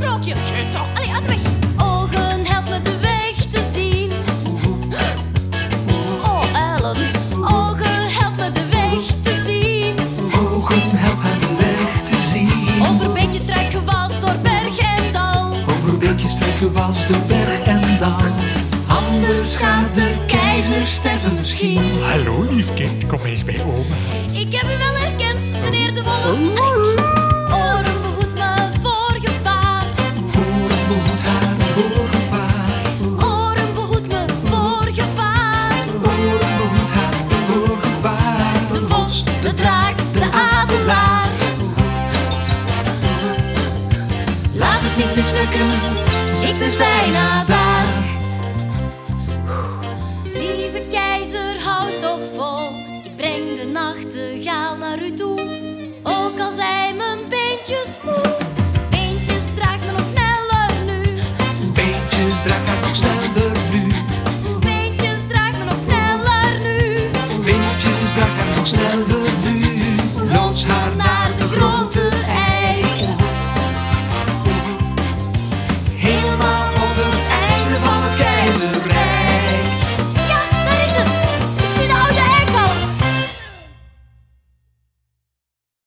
sprookje. Tje, toch. Allee, uit de weg. Ogen, help me de weg te zien. Oh, Ellen. Ogen, help me de weg te zien. Ogen, help haar de weg te zien. Over beekjes, rijk gewas, door berg en dal. Over beekjes trekken was door berg en dal. Anders gaat de keizer sterven misschien. Hallo liefje, kom eens bij oma. Ik heb u wel herkend, meneer de Wolf. Oren de draak, de adelaar. Laat het niet mislukken, ik ben bijna daar. Lieve keizer, houd toch vol. Ik breng de nachtegaal naar u toe. Ook al zijn mijn beentjes moe. Beentjes, draag me nog sneller nu. Beentjes draagt haar nog sneller nu. Beentjes, draag me nog sneller nu. Beentjes draagt haar nog sneller Bernardo Groen.